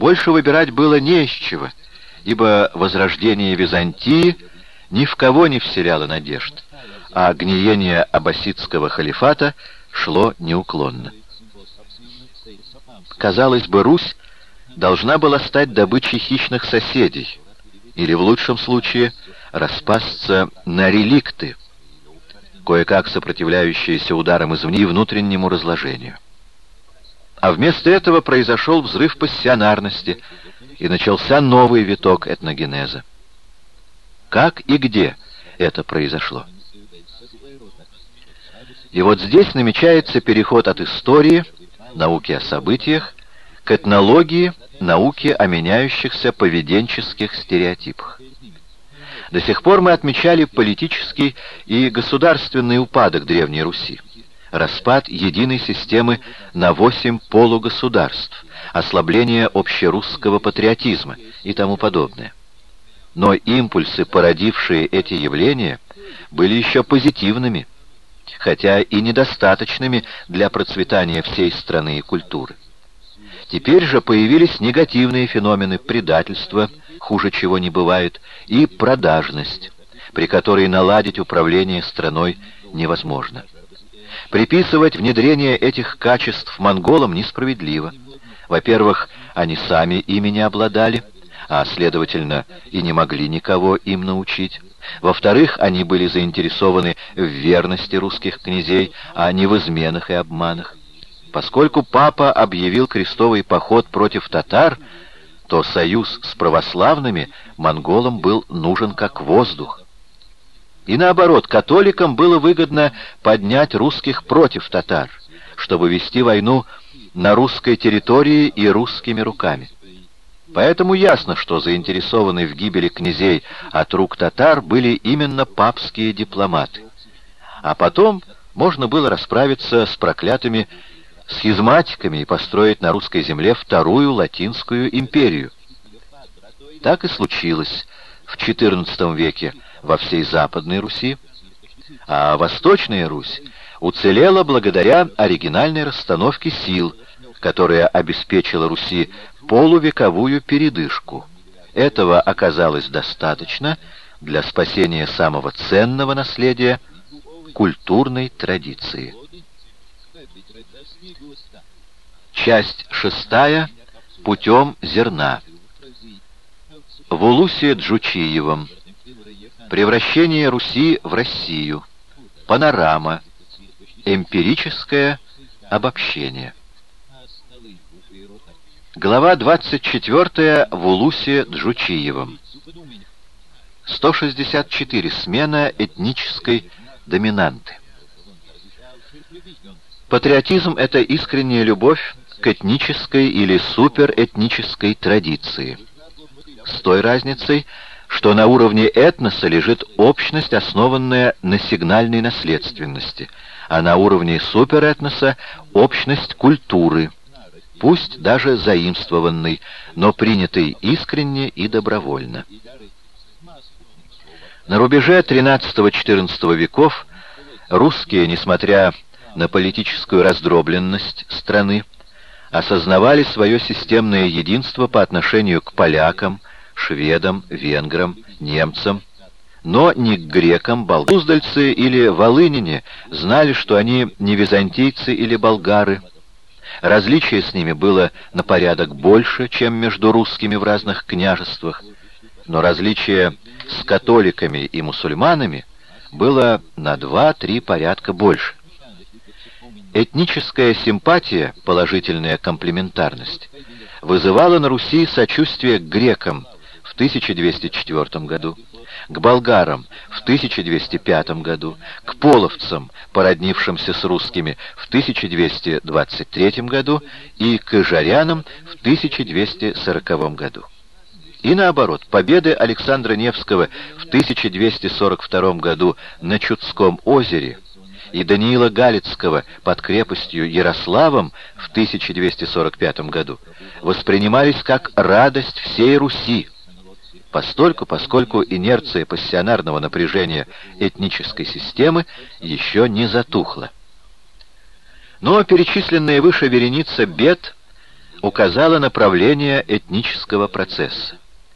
Больше выбирать было не из чего, ибо возрождение Византии ни в кого не вселяло надежд, а гниение аббасидского халифата шло неуклонно. Казалось бы, Русь должна была стать добычей хищных соседей, или в лучшем случае распасться на реликты, кое-как сопротивляющиеся ударам извне и внутреннему разложению. А вместо этого произошел взрыв пассионарности, и начался новый виток этногенеза. Как и где это произошло? И вот здесь намечается переход от истории, науки о событиях, к этнологии, науке о меняющихся поведенческих стереотипах. До сих пор мы отмечали политический и государственный упадок Древней Руси, распад единой системы на восемь полугосударств, ослабление общерусского патриотизма и тому подобное. Но импульсы, породившие эти явления, были еще позитивными, хотя и недостаточными для процветания всей страны и культуры. Теперь же появились негативные феномены предательства, хуже чего не бывает, и продажность, при которой наладить управление страной невозможно. Приписывать внедрение этих качеств монголам несправедливо. Во-первых, они сами ими не обладали, а, следовательно, и не могли никого им научить. Во-вторых, они были заинтересованы в верности русских князей, а не в изменах и обманах. Поскольку папа объявил крестовый поход против татар, то союз с православными монголам был нужен как воздух. И наоборот, католикам было выгодно поднять русских против татар, чтобы вести войну на русской территории и русскими руками. Поэтому ясно, что заинтересованы в гибели князей от рук татар были именно папские дипломаты. А потом можно было расправиться с проклятыми схизматиками и построить на русской земле вторую латинскую империю. Так и случилось в XIV веке во всей Западной Руси, а Восточная Русь уцелела благодаря оригинальной расстановке сил, которая обеспечила Руси полувековую передышку. Этого оказалось достаточно для спасения самого ценного наследия культурной традиции. Часть шестая. Путем зерна. В Улусе Джучиевом. Превращение Руси в Россию. Панорама. Эмпирическое обобщение. Глава 24 в Улусе Джучиевом. 164. Смена этнической доминанты. Патриотизм — это искренняя любовь к этнической или суперэтнической традиции. С той разницей, что на уровне этноса лежит общность, основанная на сигнальной наследственности, а на уровне суперэтноса — общность культуры, пусть даже заимствованной, но принятой искренне и добровольно. На рубеже XIII-XIV веков русские, несмотря на политическую раздробленность страны, осознавали свое системное единство по отношению к полякам, шведам, венграм, немцам, но не к грекам, болгам. или волынине знали, что они не византийцы или болгары. Различие с ними было на порядок больше, чем между русскими в разных княжествах, но различие с католиками и мусульманами было на два-три порядка больше. Этническая симпатия, положительная комплементарность, вызывала на Руси сочувствие к грекам 1204 году, к болгарам в 1205 году, к половцам, породнившимся с русскими в 1223 году и к жарянам в 1240 году. И наоборот, победы Александра Невского в 1242 году на Чудском озере – и Даниила Галицкого под крепостью Ярославом в 1245 году воспринимались как радость всей Руси, постольку, поскольку инерция пассионарного напряжения этнической системы еще не затухла. Но перечисленная выше вереница бед указала направление этнического процесса.